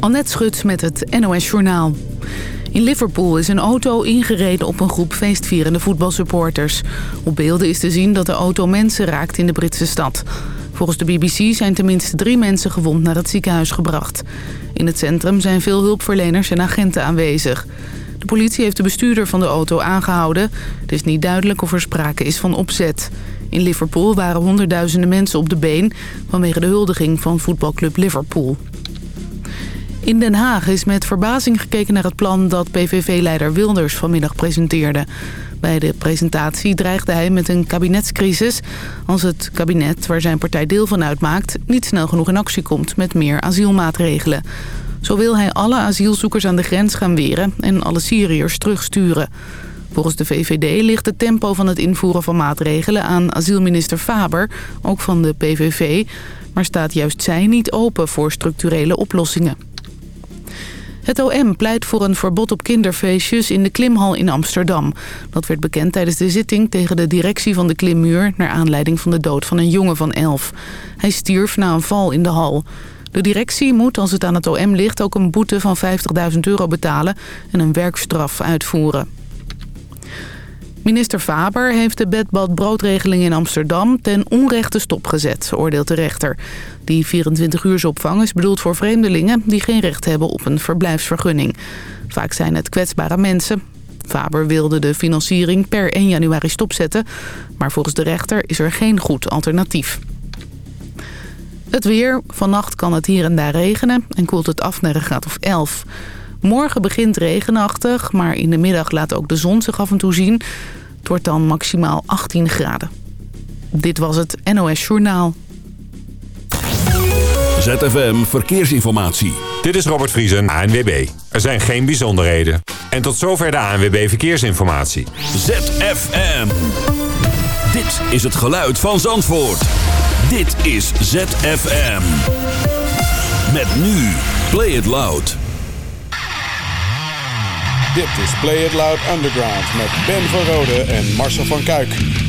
Annette Schut met het NOS Journaal. In Liverpool is een auto ingereden op een groep feestvierende voetbalsupporters. Op beelden is te zien dat de auto mensen raakt in de Britse stad. Volgens de BBC zijn tenminste drie mensen gewond naar het ziekenhuis gebracht. In het centrum zijn veel hulpverleners en agenten aanwezig. De politie heeft de bestuurder van de auto aangehouden. Het is niet duidelijk of er sprake is van opzet. In Liverpool waren honderdduizenden mensen op de been... vanwege de huldiging van voetbalclub Liverpool. In Den Haag is met verbazing gekeken naar het plan dat PVV-leider Wilders vanmiddag presenteerde. Bij de presentatie dreigde hij met een kabinetscrisis... als het kabinet, waar zijn partij deel van uitmaakt... niet snel genoeg in actie komt met meer asielmaatregelen. Zo wil hij alle asielzoekers aan de grens gaan weren en alle Syriërs terugsturen. Volgens de VVD ligt het tempo van het invoeren van maatregelen aan asielminister Faber, ook van de PVV, maar staat juist zij niet open voor structurele oplossingen. Het OM pleit voor een verbod op kinderfeestjes in de klimhal in Amsterdam. Dat werd bekend tijdens de zitting tegen de directie van de klimmuur... naar aanleiding van de dood van een jongen van elf. Hij stierf na een val in de hal. De directie moet, als het aan het OM ligt, ook een boete van 50.000 euro betalen... en een werkstraf uitvoeren. Minister Faber heeft de bedbad-broodregeling in Amsterdam ten onrechte stopgezet, oordeelt de rechter. Die 24-uursopvang is bedoeld voor vreemdelingen die geen recht hebben op een verblijfsvergunning. Vaak zijn het kwetsbare mensen. Faber wilde de financiering per 1 januari stopzetten, maar volgens de rechter is er geen goed alternatief. Het weer. Vannacht kan het hier en daar regenen en koelt het af naar een graad of 11. Morgen begint regenachtig, maar in de middag laat ook de zon zich af en toe zien. Het wordt dan maximaal 18 graden. Dit was het NOS Journaal. ZFM Verkeersinformatie. Dit is Robert Vriesen, ANWB. Er zijn geen bijzonderheden. En tot zover de ANWB Verkeersinformatie. ZFM. Dit is het geluid van Zandvoort. Dit is ZFM. Met nu Play It Loud. Dit is Play It Loud Underground met Ben van Rode en Marcel van Kuik.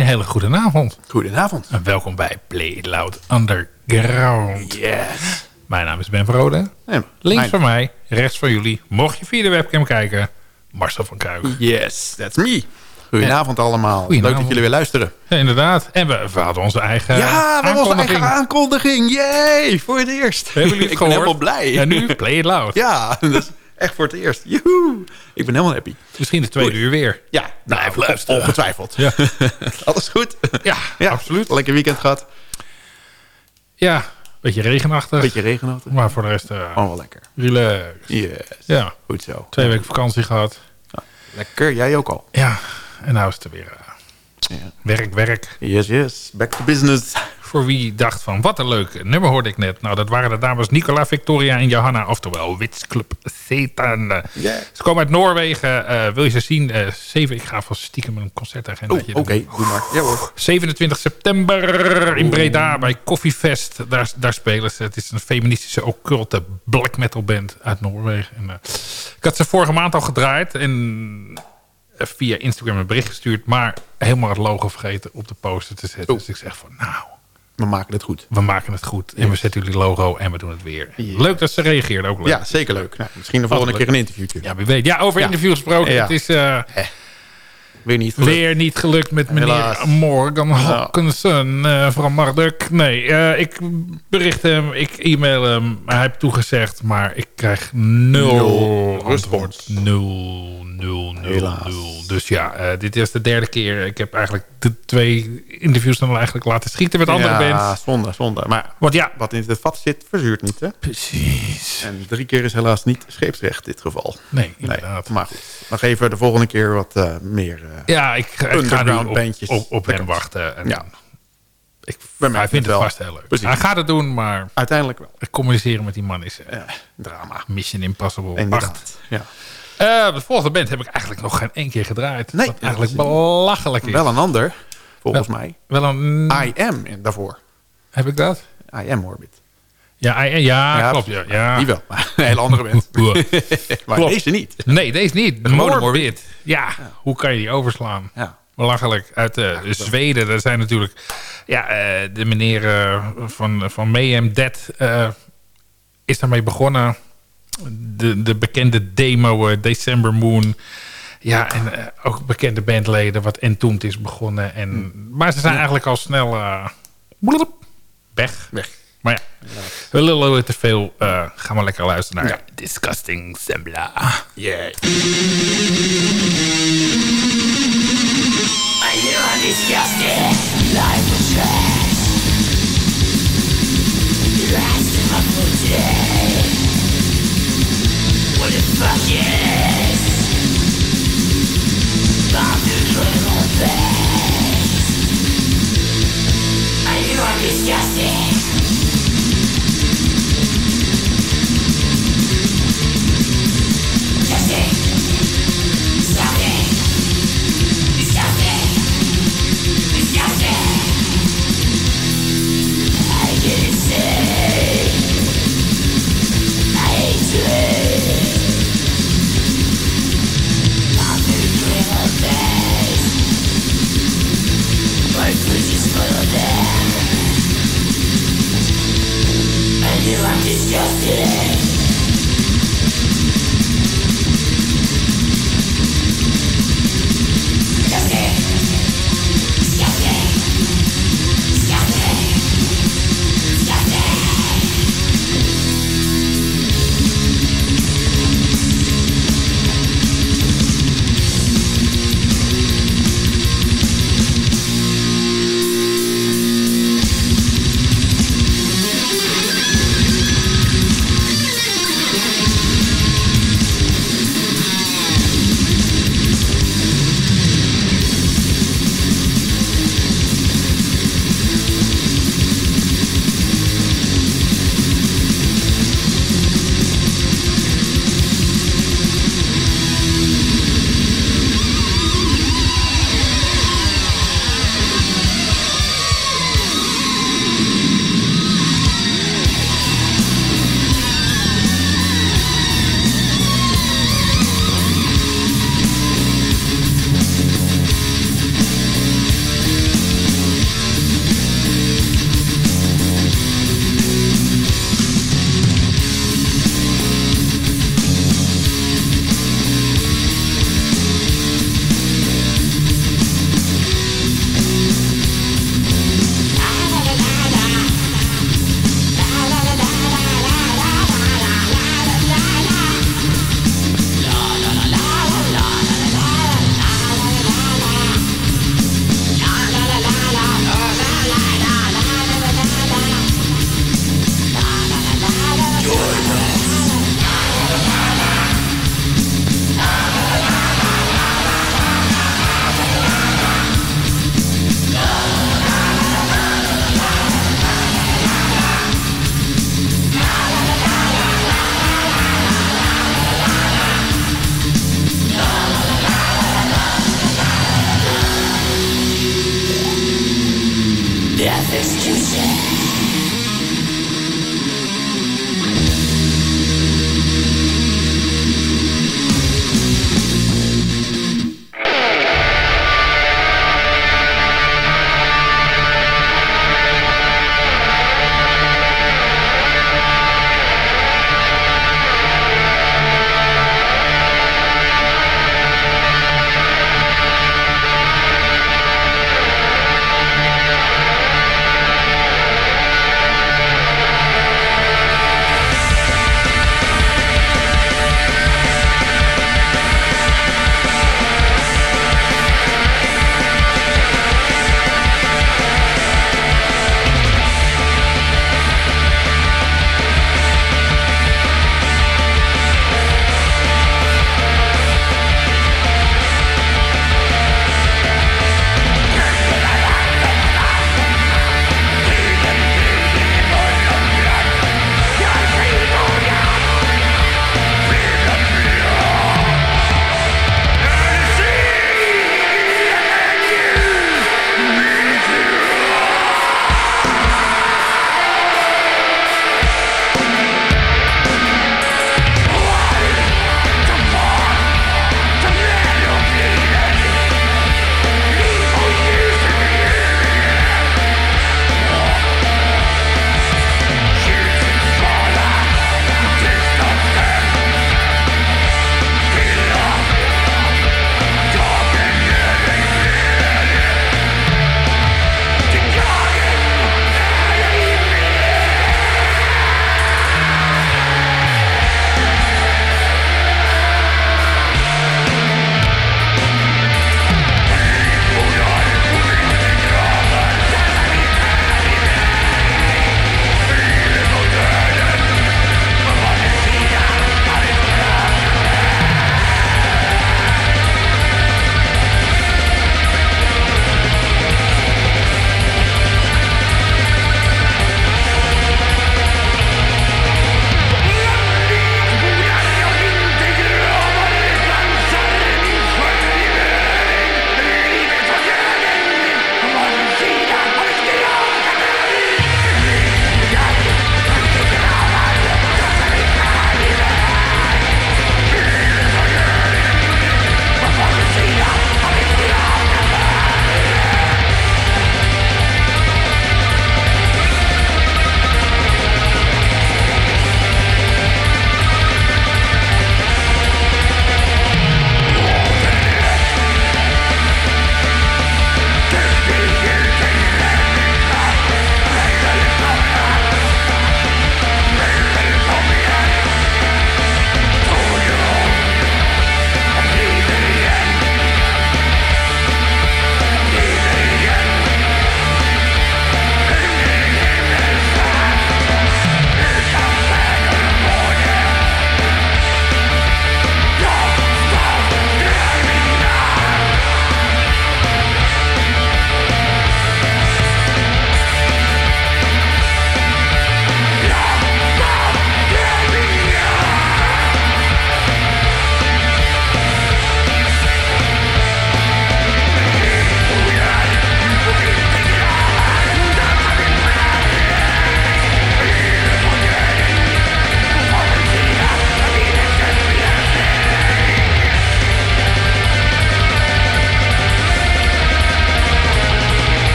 Een hele goede avond. Goedenavond. En welkom bij Play It Loud Underground. Yes. Mijn naam is Ben Verrode. Nee, Links mijn- van mij, rechts van jullie. Mocht je via de webcam kijken, Marcel van Kuik. Yes, that's me. Goedenavond allemaal. Goedenavond. Leuk dat jullie weer luisteren. Ja, inderdaad. En we, we hadden onze eigen ja, we hebben onze aankondiging. eigen aankondiging. Yay, voor het eerst. Hebben jullie het Ik ben helemaal blij. En nu Play It Loud. Ja, echt voor het eerst. Joehoe. Ik ben helemaal happy. Misschien de tweede uur weer. Ja, nou, luisteren. ongetwijfeld. Ja, Alles goed? ja, absoluut. Lekker weekend gehad. Ja, beetje regenachtig. Beetje regenachtig. Maar voor de rest, Oh, wel lekker. relax. Yes. Ja, Goed zo. twee weken vakantie gehad. Lekker, jij ook al. Ja, en nou is het er weer eh, Ja. werk, werk. Yes, yes. Back to business. Voor wie dacht van, wat een leuk nummer hoorde ik net. Nou, dat waren de dames Nicola, Victoria en Johanna, oftewel Wits Club Satan. Yeah. Ze komen uit Noorwegen. Eh, wil je ze zien? Zeven, ik ga vast stiekem een concertagenda. Oké. Doe maar. Ja hoor. 27 september in Breda bij Koffiefest. Daar, daar spelen ze. Het is een feministische occulte black metal band uit Noorwegen. En, eh, ik had ze vorige maand al gedraaid en via Instagram een bericht gestuurd. Maar helemaal het logo vergeten op de poster te zetten. Oh. Dus ik zeg van nou, We maken het goed. we maken het goed. En we zetten jullie logo en we doen het weer. Leuk dat ze reageerden ook leuk. Ja, zeker leuk. Nou, misschien de volgende keer een interviewtje. Ja, wie weet. Ja, over Ja. interviews gesproken. Ja. Het is eh, Weer niet gelukt. weer niet gelukt met meneer. Morgan Hawkinson eh, van Marduk. Nee, eh, ik bericht hem, ik e-mail hem. Hij heeft toegezegd, maar ik krijg nul, Nul antwoord. Nul, nul, nul, nul. Dus ja, eh, dit is de derde keer. Ik heb eigenlijk de twee interviews dan eigenlijk laten schieten met andere ja, bands. zonde, zonde. Maar Want ja, wat in het vat zit, verzuurt niet, hè? precies. En drie keer is helaas niet scheepsrecht dit geval. Nee, Nee, inderdaad. maar goed. Nog even de volgende keer wat meer... Ja, ik, ga- ik ga nu op, bandjes. op, op hem wachten. En Ja. ik, hij het vindt het wel. vast heel leuk. Precies. Hij gaat het doen, maar Uiteindelijk wel. communiceren met die man is eh, Ja, drama. Mission Impossible 8. Inderdaad. Ja. Eh, de volgende band heb ik eigenlijk nog geen één keer gedraaid. Nee, wat eigenlijk belachelijk is. Wel een ander, volgens Wel- mij. Wel een... I am daarvoor. Heb ik dat? I am Orbit. Ja, ja, ja, Ja, klopt. Ja, ja. Die wel, maar een hele andere band. Maar Klopt. deze niet. Nee, deze niet. gewone Morbid. Ja, hoe kan je die overslaan? Ja. Belachelijk. Uit eh, Zweden. Dat zijn natuurlijk... Ja, eh, de meneer eh, van, van Mayhem Dead is daarmee begonnen. De, de bekende demo December Moon. Ja, en ook bekende bandleden wat Entombed is begonnen. En, Maar ze zijn eigenlijk al snel weg. Weg. Maar ja, we lullen weer te veel. Eh, gaan we lekker luisteren naar Disgusting Sembla. Yeah. Disgusting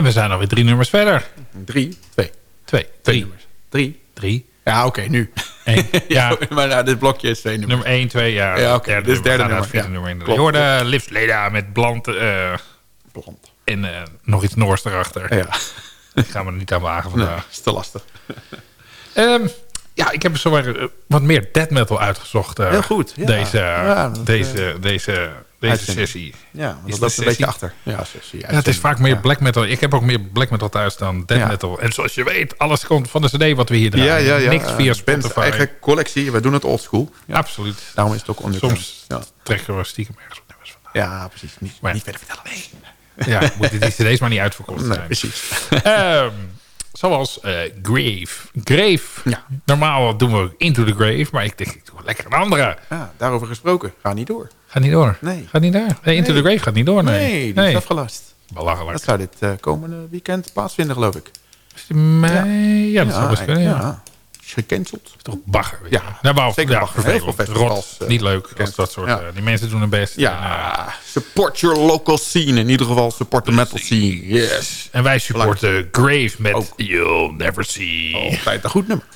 En we zijn alweer drie nummers verder. Drie? Twee. Twee. Twee Drie. nummers. Drie? Drie. Ja, oké, nu. Eén. Ja. maar nou, dit blokje is twee nummers. Nummer 1, 2, ja. Ja, oké, dit is derde nummer, vierde ja. nummer in. Je hoorde Lips Leda met Bland eh, Blond. en eh, nog iets Noors erachter. Ja, Die gaan we er niet aan wagen nee, vandaag. is te lastig. Ehm, ja, ik heb zo weer, eh, wat meer death metal uitgezocht. eh, Heel goed, ja. Deze, Ja, deze, deze, deze uitzending. sessie. Ja, want dat loopt een beetje achter. Ja, sessie. Ja, het is vaak meer Ja. black metal. Ik heb ook meer black metal thuis dan death metal. En zoals je weet, alles komt van de cd wat we hier draaien. Ja, ja, ja. Niks via Spotify. eigen collectie. We doen het oldschool. Absoluut. Daarom is het ook onderkant. Soms trekken we stiekem ergens wat nummers vandaan. ja, precies. Niet, Maar niet verder vertellen. Nee, Ja, moeten die cd's maar niet uitverkocht nee zijn. precies. Ehm, zoals eh, Grave. Grave. Ja. Normaal doen we Into the Grave, maar ik denk, ik doe lekker een andere. Ja, daarover gesproken. Ga niet door. Gaat niet door. Nee. Gaat niet door. Nee, Into Nee. the Grave gaat niet door. Nee, Nee, die is afgelast. Belachelijk. Dat zou dit eh, komende weekend plaatsvinden, geloof ik. Is mei? Ja, dat zou best kunnen. Ja. Is gecanceld. Toch bagger. weet Ja, nou, maar, zeker bagger. Heel vervelend. veel festivals, eh, niet leuk als dat soort... Ja. eh, die mensen doen hun best. Ja, support your local scene. In ieder geval support the metal scene. Yes. en wij supporten Grave met Ook. You'll Never See. Altijd een goed nummer.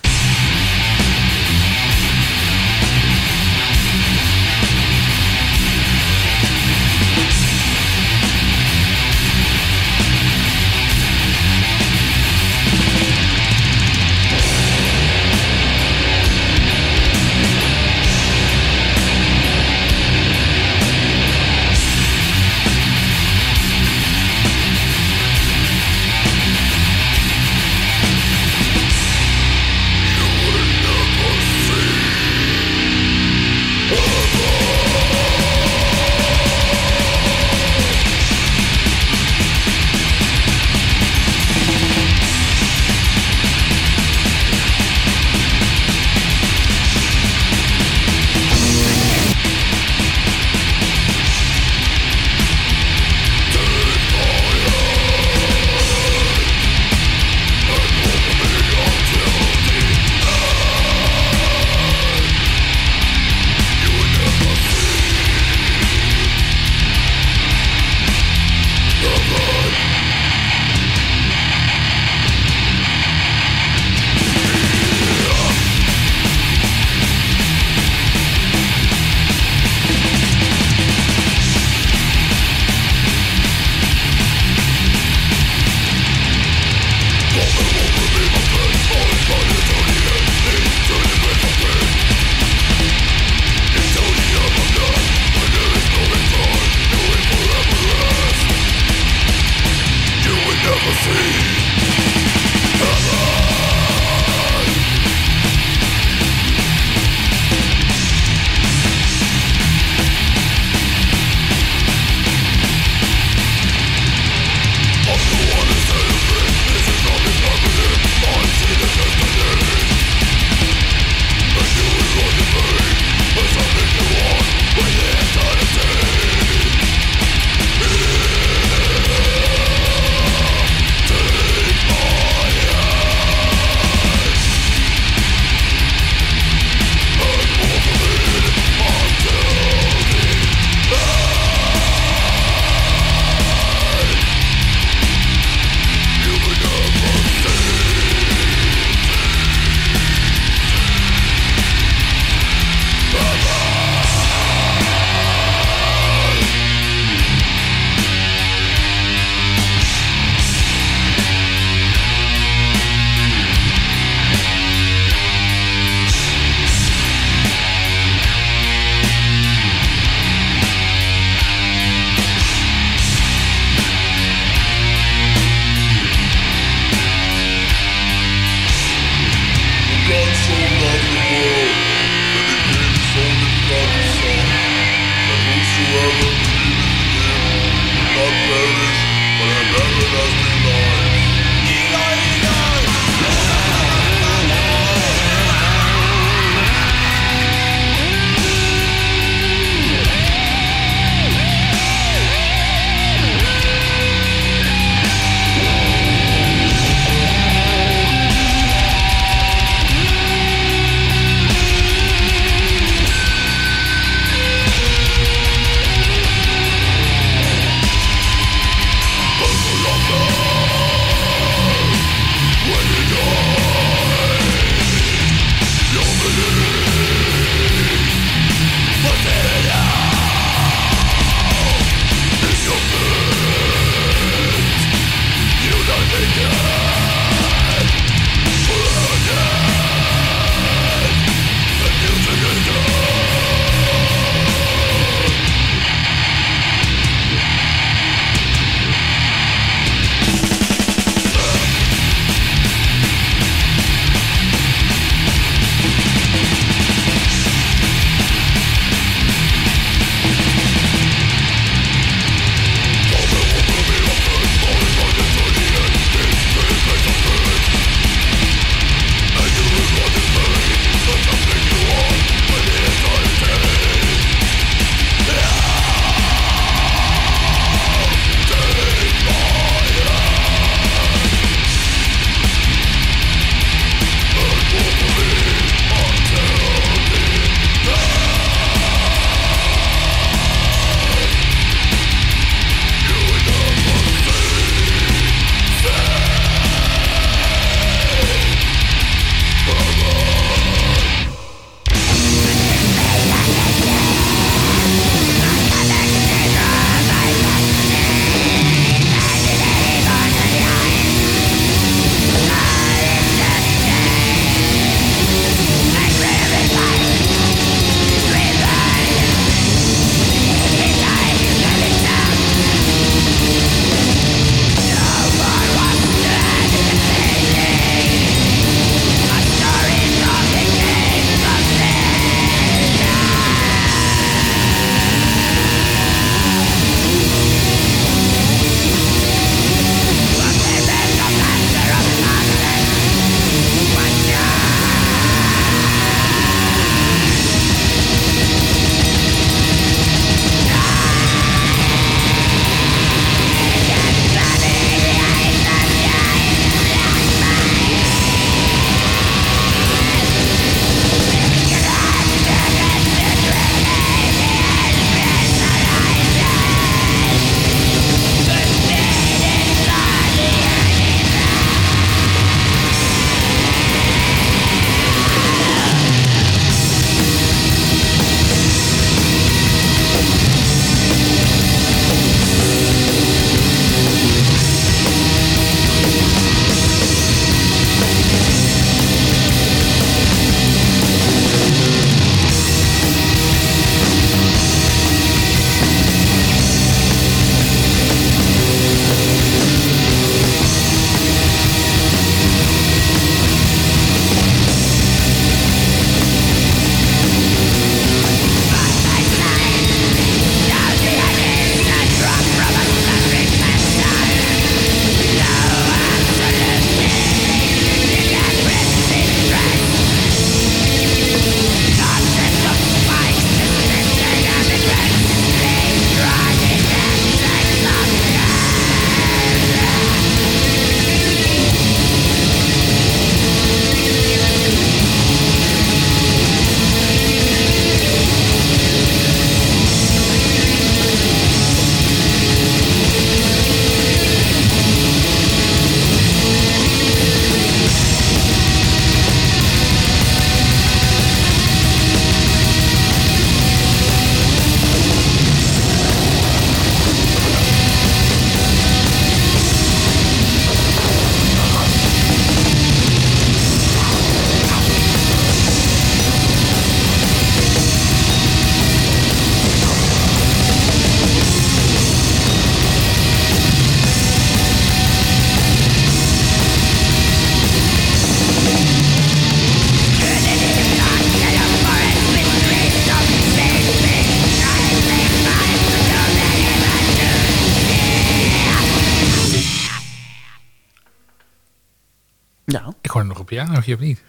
Pianootje of niet?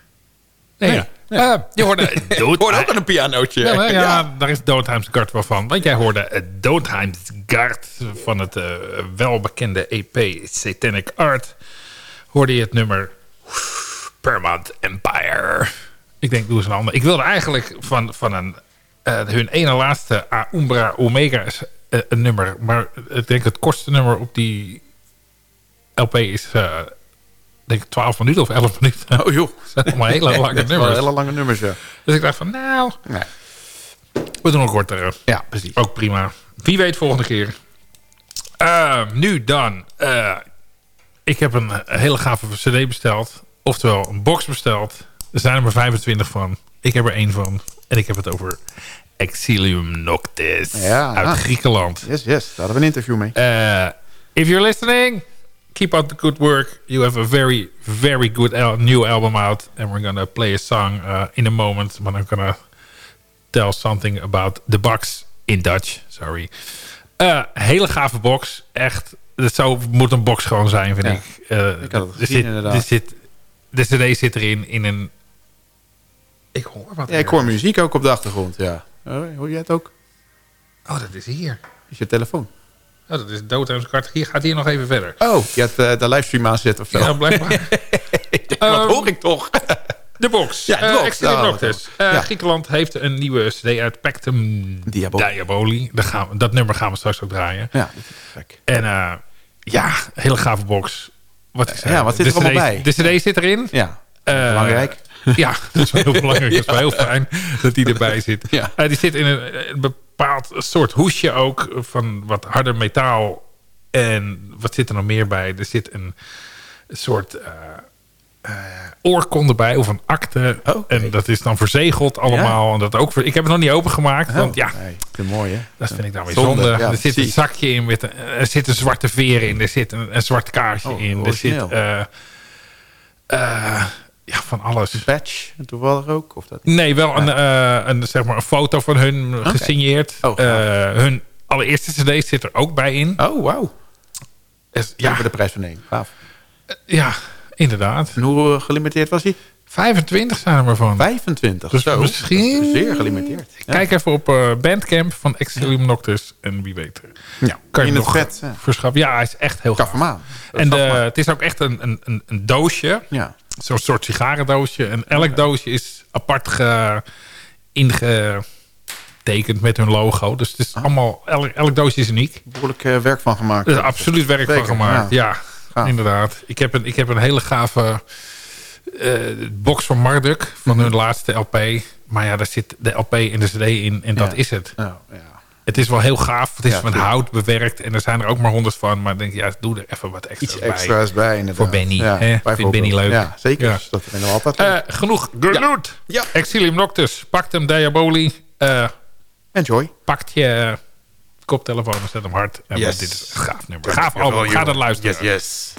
Nee, Nee, ja. Eh, je hoorde hoorde ook aan een pianootje. Ja, maar ja, daar is Doodheimsgard wel van. Want jij hoorde het Doodheimsgard van het eh, welbekende EP Satanic Art. Hoorde je het nummer Paramount Empire. Ik denk, doe eens een ander. Ik wilde eigenlijk van, van een, eh, hun ene laatste A Umbra Omega is, eh, een nummer. Maar ik denk het kortste nummer op die LP is... eh, denk ik 12 minuten of 11 minuten. Oh joh. Dat zijn allemaal hele lange nummers. hele lange nummers, ja. Dus ik dacht van, nou, Nee. we doen een kortere. Ja, precies. Ook prima. Wie weet volgende keer. Eh, nu dan. Eh, ik heb een hele gave cd besteld. Oftewel een box besteld. Er zijn er maar 25 van. Ik heb er één van. En ik heb het over Exilium Noctis. Ja. Uit Griekenland. Yes, yes. Daar hadden we een interview mee. Uh, if you're listening, keep up the good work. You have a very, very good al new album out. And we're gonna play a song uh, in a moment. But I'm gonna tell something about the box in Dutch. Sorry. Uh, hele gave box. Echt. Dat zou, moet een box gewoon zijn, vind Ja. ik. Uh, Ik had het er gezien, zit, inderdaad. er zit, de cd zit erin in een... Ik hoor wat. Ja, ik hoor muziek ook op de achtergrond, ja. Oh, hoor jij het ook? Oh, dat is hier. Is je telefoon? Oh, dat is doodhuiskart. Hier gaat hier nog even verder. Oh, je hebt eh, de livestream aanzet of zo. Ja, blijkbaar. Wat Ehm, hoor ik toch? De box. Ja, de Eh, box. Extreme Oh, Noctis. Ja. Griekenland heeft een nieuwe cd uit. Pactum Diaboli. Diaboli. Daar gaan we, dat nummer gaan we straks ook draaien. Ja, dat is. En eh, ja, hele gave box. Wat zei, Ja, wat zit de er allemaal CD bij? De cd zit erin. Ja, Eh, belangrijk. Ja, dat is wel heel belangrijk. Dat is wel heel fijn dat die erbij zit. Ja. Die zit in een, een bepaald soort hoesje ook. Van wat harder metaal. En wat zit er nog meer bij? Er zit een soort eh eh, oorkonde bij. Of een akte. Oh. En dat is dan verzegeld allemaal. En dat ook, ik heb het nog niet opengemaakt. Oh, want ja, Nee, mooi, hè? dat vind ik dan weer Zonde, zonde. ja, er zit een zakje in. Met een, er zit een zwarte veer in. Er zit een, een zwart kaarsje Oh, in. Er zit eh, ja, van alles. Patch, toevallig ook? Of dat? Nee, wel een, eh, een, zeg maar een foto van hun gesigneerd. Oh. Eh, hun allereerste cd zit er ook bij in. Oh, wauw. Dus, Ja. Voor de prijs van één. Gaaf. ja, inderdaad. En hoe gelimiteerd was hij? 25 zijn er maar van. 25. Dus Zo, misschien- Zeer gelimiteerd. Ja. Kijk even op Bandcamp van Exilium Noctis. En wie weet. ja. Kan je nog vet. Ja. verschaffen. Ja, hij is echt heel gaaf. En de, het is ook echt een, een, een, een doosje. Ja. Zo'n soort sigarendoosje. En elk doosje is apart ge, ingetekend met hun logo. Dus het is allemaal, elk, elk doosje is uniek. Behoorlijk eh, werk van gemaakt. Er is absoluut werk van gemaakt. Ja, Gaaf. inderdaad. Ik heb een, ik heb een hele gave eh, box van Marduk. Van hun laatste LP. Maar ja, daar zit de LP en de CD in. En dat Ja. is het. Nou, ja. Het is wel heel gaaf. Het is Ja, van tuurlijk. hout bewerkt. En er zijn er ook maar honderd van. Maar ik denk, ja, doe er even wat extra's Iets bij. extra's bij, inderdaad. Voor Benny, hè? Vindt bijvoorbeeld. Benny leuk. Ja, zeker. Ja. Dat vinden we altijd Eh, genoeg. Ja. Exilium Noctis. Pakt hem Diaboli. Eh, Enjoy. pakt je koptelefoon en zet hem hard. En Yes. Dit is een gaaf nummer. Gaaf album. Ga dat luisteren. Yes, yes.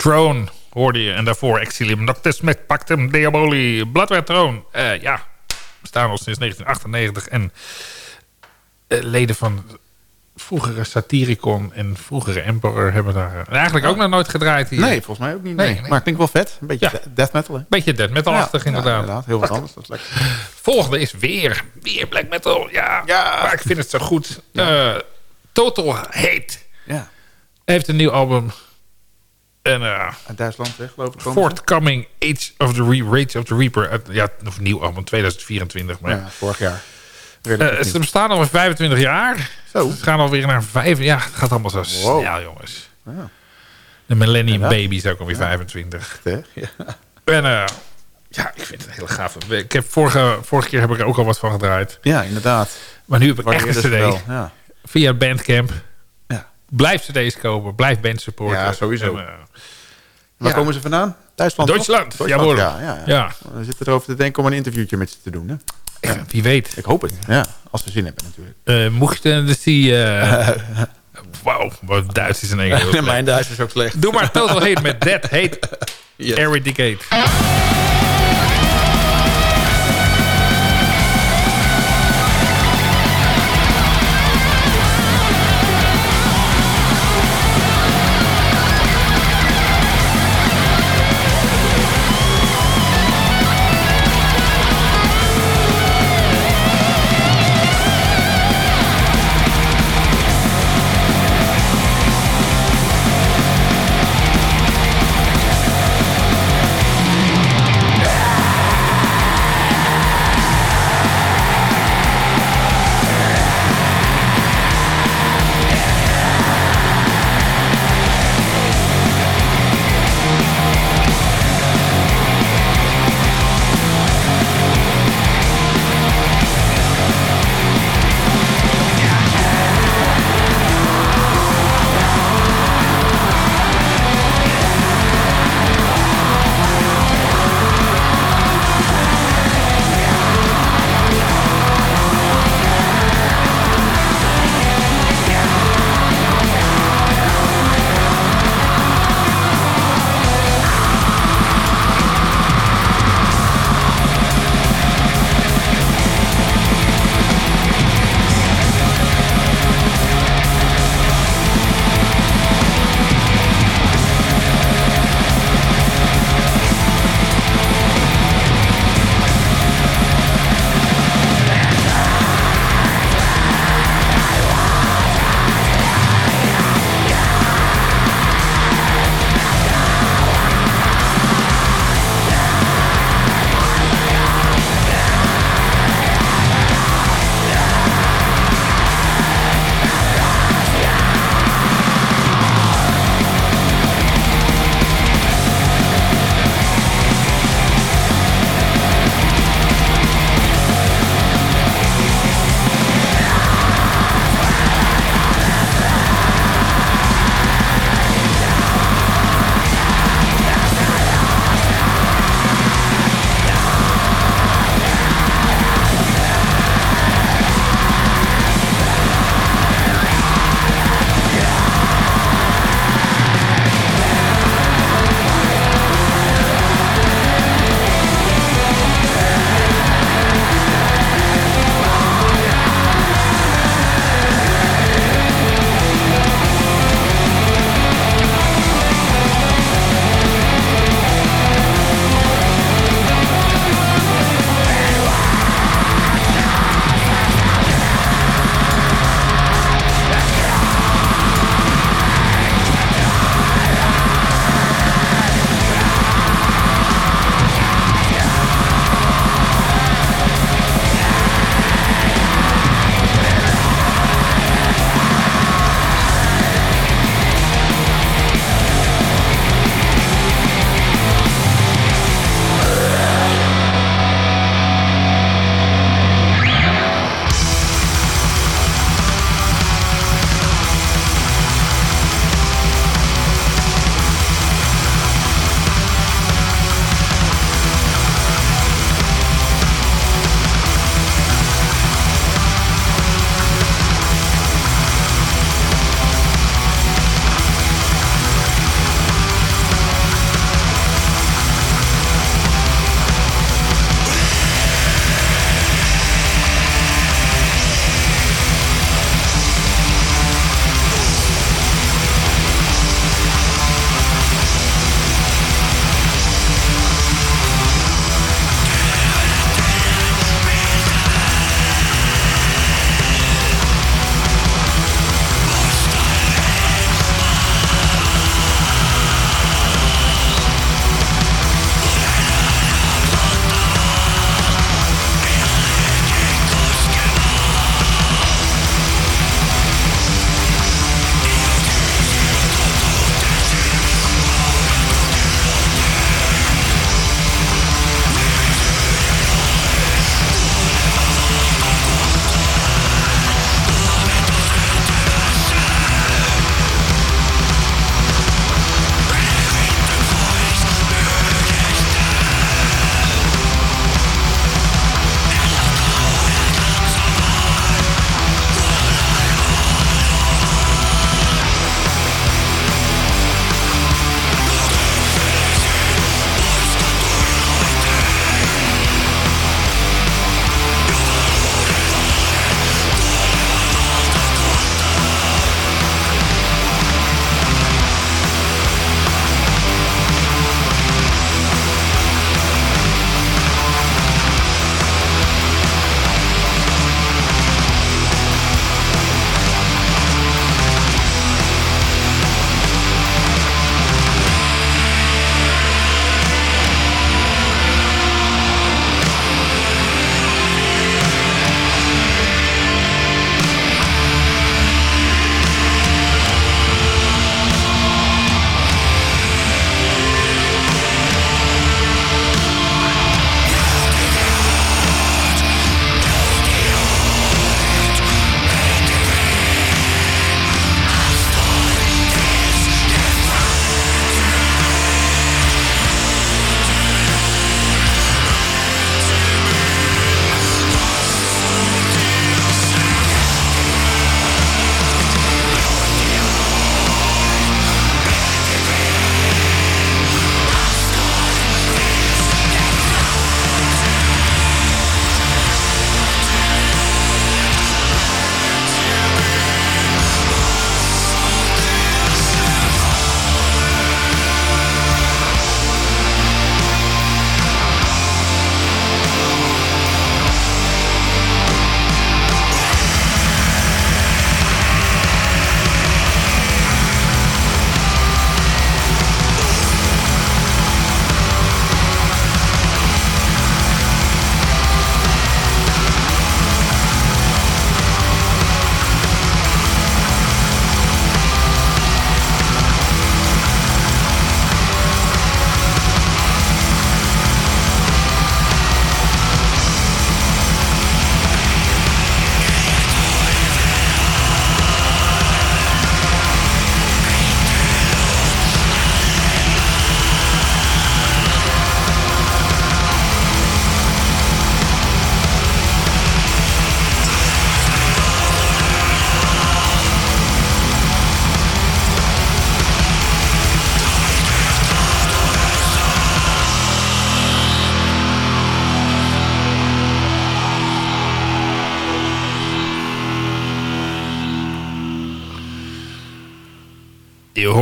Throne hoorde je. En daarvoor Exilium Noctis met Pactum Diaboli. Blood Red Throne. Eh, ja, we staan al sinds 1998. En eh, leden van vroegere Satyricon en vroegere Emperor hebben daar eh, eigenlijk ook nog nooit gedraaid hier. Nee, volgens mij ook niet. Nee. Maar het klinkt wel vet. Een beetje Ja. death metal, hè? Beetje death metal-achtig Ja, ja, inderdaad. Heel wat anders. Dat is lekker. Volgende is weer, weer black metal. Ja, Ja. maar ik vind het zo goed. Eh, Total Hate Ja. heeft een nieuw album. En Uit Duitsland, hè, geloof ik. komen. Forthcoming Age of the Re Rage of the Reaper. uit- ja, of nieuw album, 2024. Maar, Ja, vorig jaar. Redelijk ze bestaan al 25 jaar. Zo. Ze gaan alweer naar vijf. Ja, het gaat allemaal zo Wow. snel, jongens. Ja. De Millennium. Baby is ook alweer 25. Hè? Ja. En eh, ja, ik vind het een hele gave. Ik heb vorige, vorige keer heb ik er ook al wat van gedraaid. ja, inderdaad. Maar nu heb ik echt een ze cd. Via Bandcamp. Blijf cd's kopen. Blijf band supporten. Ja, sowieso. En, eh, Waar Ja. komen ze vandaan? Duitsland? Duitsland, Duitsland, ja, ja, ja. Ja. We zitten erover te denken om een interviewtje met ze te doen. Hè? ja, wie weet. Ik hoop het. Ja, als we zin hebben natuurlijk. Eh mocht je dus die... eh Wauw, wat Duits is in één keer. Mijn Duits is ook slecht. Doe maar Total Hate met Dead Hate Yes. Eradicate. Thank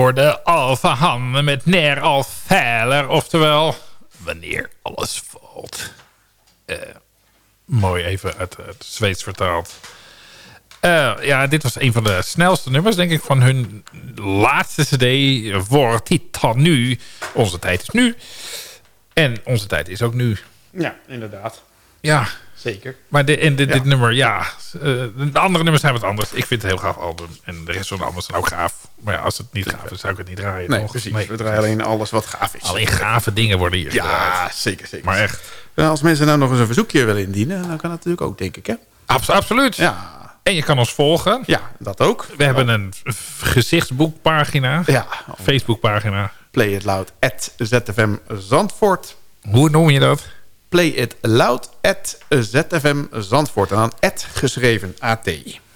hoorde Alfa Han met Ner al Veiler. Oftewel, wanneer alles valt. Eh, mooi even uit het Zweeds vertaald. Eh, ja, dit was een van de snelste nummers, denk ik, van hun laatste cd. Voor Titan nu. Onze tijd is nu. En onze tijd is ook nu. Ja, inderdaad. Ja, Zeker. maar de, en Ja. dit nummer, ja. eh, de andere nummers zijn wat anders. Ik vind het een heel gaaf album. En de rest van de albums zijn ook gaaf. Maar ja, als het niet gaaf is, zou ik het niet draaien. Nee, toch? precies. Nee. We draaien alleen alles wat gaaf is. Alleen gave dingen worden hier gedraaid. Ja, zeker, zeker. Maar echt. Als mensen nou nog eens een verzoekje willen indienen... dan kan dat natuurlijk ook, denk ik, hè? Abs- absoluut. Ja, En je kan ons volgen. ja dat ook. We hebben een gezichtsboekpagina. Ja, Facebookpagina. Play It Loud at ZFM Zandvoort. Hoe noem je dat? Play It Loud at ZFM Zandvoort. En dan at geschreven, AT.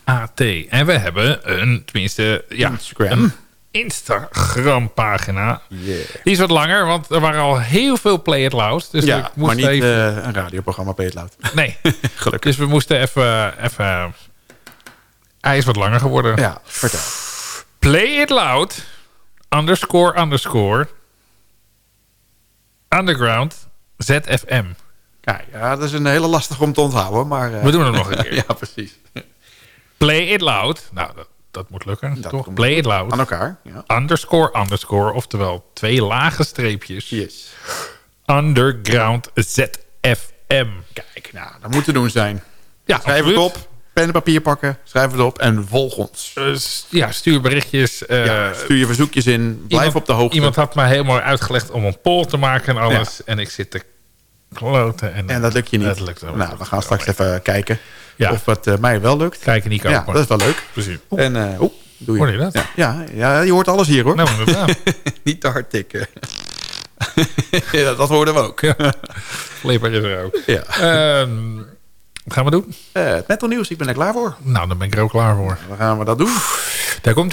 AT. En we hebben een, tenminste, ja, Instagram. Instagram pagina. Yeah. Die is wat langer, want er waren al heel veel Play It Loud. Dus Ja, ik moest maar niet even... eh, een radioprogramma Play It Loud. Nee. Gelukkig. dus we moesten even, even... Hij is wat langer geworden. Ja, vertel. Play It Loud. Underscore, underscore. Underground. ZFM. Kijk, ja, dat is een hele lastig om te onthouden, maar... eh, We doen het nog een keer. ja, precies. Play It Loud. Nou, dat, dat moet lukken, Dat toch? Play It Loud. Aan elkaar, ja. Underscore, underscore. Oftewel twee lage streepjes. Yes. Underground ZFM. Kijk, nou, dat moet te doen zijn. Ja, Schrijf het op, pen en papier pakken, schrijf het op en volg ons. Eh, ja, stuur berichtjes. eh, ja, stuur je verzoekjes in, blijf iemand- op de hoogte. Iemand had mij helemaal uitgelegd om een poll te maken en alles. En ik zit te kloten. En, En dat lukt je niet. Dat lukt nou, we gaan straks even kijken Ja. of het eh, mij wel lukt. Kijken niet Ja, dat is wel leuk. Precies. En, oeh, doe je. Hoor je dat? Ja, ja, ja, je hoort alles hier hoor. Nou, inderdaad. niet te hard tikken. ja, dat hoorden we ook. Ja. Is er ook. Ja. Ehm, wat gaan we doen? Eh, het metal nieuws, ik ben er klaar voor. Nou, dan ben ik er ook klaar voor. Dan gaan we dat doen. Daar komt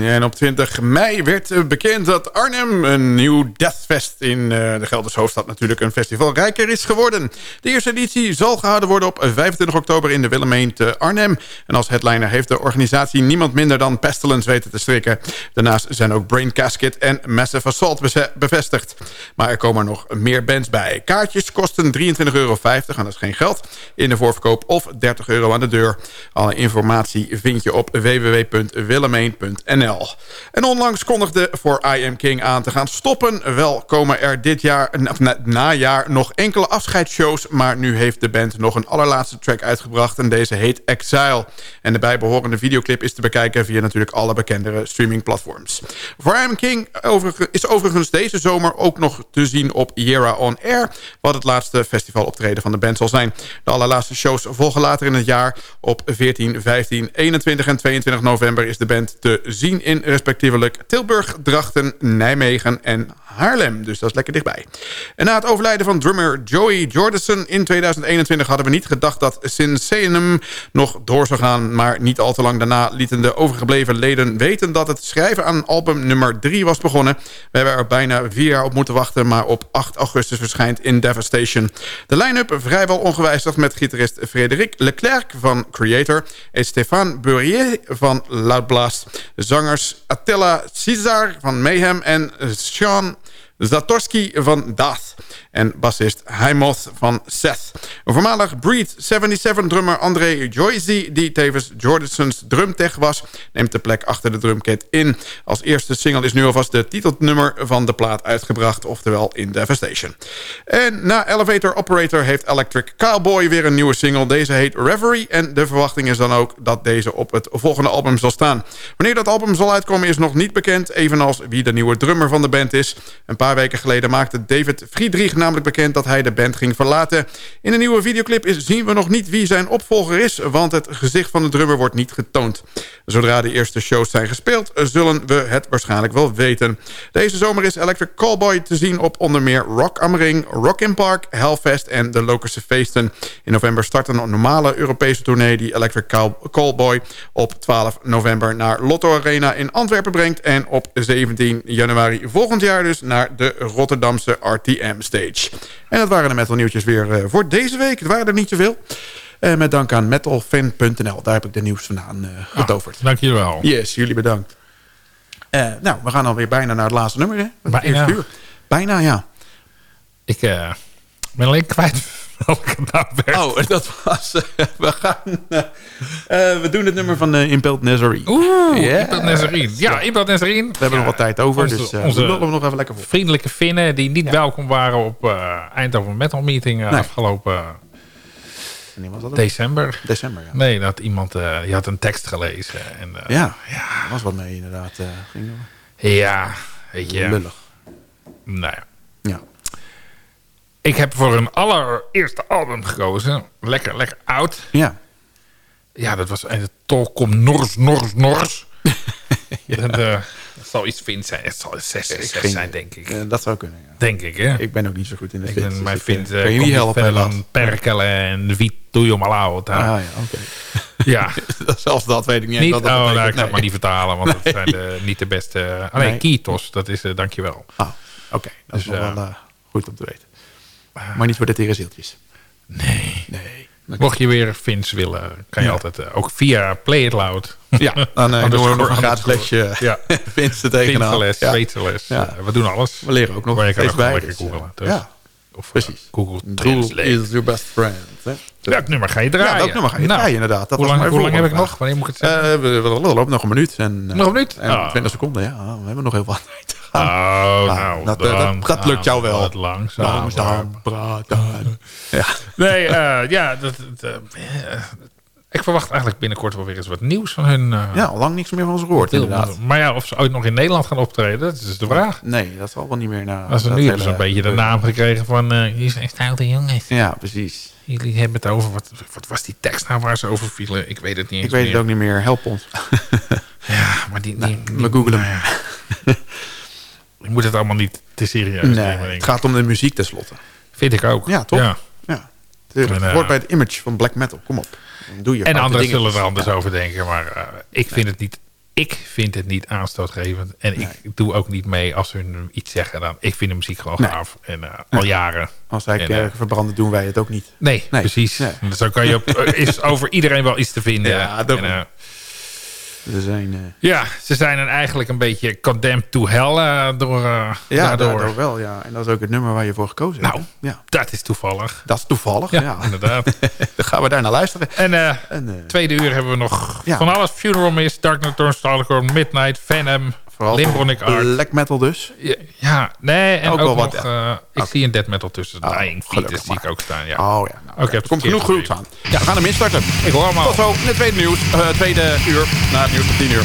En op 20 mei werd bekend dat Arnhem, een nieuw Deathfest in eh, de Gelderse hoofdstad natuurlijk een festival rijker is geworden. De eerste editie zal gehouden worden op 25 oktober in de Willemijn te Arnhem. En als headliner heeft de organisatie niemand minder dan Pestilence weten te strikken. Daarnaast zijn ook Brain Casket en Massive Assault bevestigd. Maar er komen nog meer bands bij. Kaartjes kosten 23,50 euro, en dat is geen geld, in de voorverkoop of 30 euro aan de deur. Alle informatie vind je op En onlangs kondigde voor I Am King aan te gaan stoppen. Wel komen er dit jaar, of na, najaar nog enkele afscheidsshows... maar nu heeft de band nog een allerlaatste track uitgebracht... en deze heet Exile. En de bijbehorende videoclip is te bekijken... via natuurlijk alle bekendere streamingplatforms. Voor I Am King is overigens deze zomer ook nog te zien op Yera On Air... wat het laatste festivaloptreden van de band zal zijn. De allerlaatste shows volgen later in het jaar. Op 14, 15, 21 en 22 november is de band te zien in respectievelijk Tilburg, Drachten, Nijmegen en Haarlem. Dus dat is lekker dichtbij. En na het overlijden van drummer Joey Jordison in 2021 hadden we niet gedacht dat Sinseanum nog door zou gaan. Maar niet al te lang daarna lieten de overgebleven leden weten dat het schrijven aan album nummer 3 was begonnen. We hebben er bijna vier jaar op moeten wachten, maar op 8 augustus verschijnt in Devastation. De line-up vrijwel ongewijzigd met gitarist Frederik Leclerc van Creator en Stéphane Burrier van Loud Blast. Zangers Attila Cesar van Mayhem en Sean Zatorski van Dath. En bassist Heimoth van Seth. Een voormalig Breed 77-drummer André Joyzy... die tevens Jordison's drumtech was... neemt de plek achter de drumkit in. Als eerste single is nu alvast de titelnummer van de plaat uitgebracht... oftewel In Devastation. En na Elevator Operator heeft Electric Cowboy weer een nieuwe single. Deze heet Reverie en de verwachting is dan ook... dat deze op het volgende album zal staan. Wanneer dat album zal uitkomen is nog niet bekend... evenals wie de nieuwe drummer van de band is. Een paar weken geleden maakte David Friedrich namelijk bekend... dat hij de band ging verlaten. In de nieuwe videoclip is, zien we nog niet wie zijn opvolger is... want het gezicht van de drummer wordt niet getoond. Zodra de eerste shows zijn gespeeld, zullen we het waarschijnlijk wel weten. Deze zomer is Electric Callboy te zien op onder meer Rock am Ring... Rock in Park, Hellfest en de Lokerse Feesten. In november start een normale Europese tournee... die Electric Callboy op 12 november naar Lotto Arena in Antwerpen brengt... en op 17 januari volgend jaar dus naar de Rotterdamse RTM Stage. En dat waren de metal nieuwtjes weer eh, voor deze week. Het waren er niet zoveel. Uh, met dank aan metalfan.nl. Daar heb ik de nieuws vandaan uh, getoverd. Ah, dank jullie wel. Yes, jullie bedankt. Nou, we gaan alweer bijna naar het laatste nummer. Hè? Bijna. Uur. Bijna, ja. Ik ben alleen kwijt welke nou werd. Oh, dat was... we gaan... we doen het nummer van Impelled Nazarene. Oeh, yeah. Impelled Nazarene. Ja, Impelled Nazarene. We hebben nog wat tijd over, onze, dus onze we nog even lekker voor. Vriendelijke Finnen die niet ja. welkom waren op Eindhoven Metal Meeting nee. afgelopen... December. December, ja. Nee, dat iemand, uh, die had een tekst gelezen. En, uh, ja, ja, was wat mee inderdaad. Uh, ging ja, weet je. Lullig. Nou ja. Ik heb voor een allereerste album gekozen. Lekker, lekker oud. Ja. Ja, dat was een Tolkom Nors, Nors, Nors. ja. en, het zal iets Fins zijn. Het zal 6 6 zijn, denk ik. Uh, dat zou kunnen, ja. Denk ik, hè? Ik ben ook niet zo goed in de Fins. Dus Fins uh, kan je niet helpen. Perkelen en wie doe je om oud. Ah ja, oké. Ja. Zelfs dat weet ik niet. niet dat oh, nou, ik ga nee. het maar niet vertalen, want dat zijn de, niet de beste... Alleen nee. Kietos, dat is uh, dankjewel. Ah, oké. Okay. Dat dus, is wel goed om te weten. Maar niet voor de tegenzieltjes. Nee. Nee. Mocht je weer Fins willen, kan je ja. altijd uh, ook via Play It Loud. Ja, dan uh, doen we nog een gratis lesje ja. Fins er tegenaan. Finse les, Zweedse les. Ja. Uh, we doen alles. We leren ook nog Maar je kan steeds ook bij. lekker Dus. Dus. ja, Of precies. Google Translate. is your best friend. Hè? Welk nummer ga je draaien? Ja, welk nummer ga je nou, draaien inderdaad. Dat hoe lang, hoe lang heb ik nog? Wanneer moet ik het zeggen? Uh, we, lopen nog een minuut. En, nog een minuut? En Ah. 20 seconden, ja. We hebben nog heel wat tijd. Oh, nou, dat, dat, dat lukt jou wel. Langzaam. Langzaam praten. Ja. Nee, ja, dat, dat, ik verwacht eigenlijk binnenkort wel weer eens wat nieuws van hun. Uh, ja, al lang niks meer van ze gehoord inderdaad. Maar ja, of ze ooit nog in Nederland gaan optreden, dat is de vraag. Nee, dat zal wel niet meer naar... Als ze nu hebben ze een beetje de naam gekregen van... Uh, hier zijn stoute jongens. Ja, precies. Jullie hebben het over... Wat, wat was die tekst nou waar ze over vielen? Ik weet het niet Ik weet meer. het ook niet meer. Help ons. ja, maar die... die, nou, we googlen hem. Je moet het allemaal niet te serieus nee, nemen. Het gaat om de muziek tenslotte. Vind ik ook. Ja, toch? Ja. ja. Het en, uh, hoort bij het image van black metal. Kom op. Doe je en anderen zullen er ja. anders over denken. Maar uh, ik vind nee. het niet... Ik vind het niet aanstootgevend. En nee. ik doe ook niet mee als hun iets zeggen. Dan, ik vind de muziek gewoon nee. gaaf. En uh, al jaren. Als en, kerken verbranden, doen wij het ook niet. Nee, precies. Dan kan je op, is over iedereen wel iets te vinden. Ja, dat en, ze zijn, uh... Ja, ze zijn er eigenlijk een beetje condemned to hell uh, door, uh, ja, daardoor. daardoor wel, ja. En dat is ook het nummer waar je voor gekozen nou, hebt. Ja. dat is toevallig. Dat is toevallig, ja. ja. inderdaad. Dan gaan we daar naar luisteren. En, en tweede uur hebben we nog ja. van alles. Funeral Mist, Dark Nocturne, Starlight Midnight, Venom, Vooral Limbronic Art. Black metal dus. Ja, ja nee, en ook, ook wel wat. Uh, ik okay. zie een death metal tussen. Oh, Dying Fetus zie ik ook staan. Ja. Oh ja. Nou, okay, er komt genoeg goed aan. Ja, we gaan hem instarten. Ik hoor hem al. Tot zo in het tweede nieuws. Uh, tweede uur. Na het nieuws van 10 uur.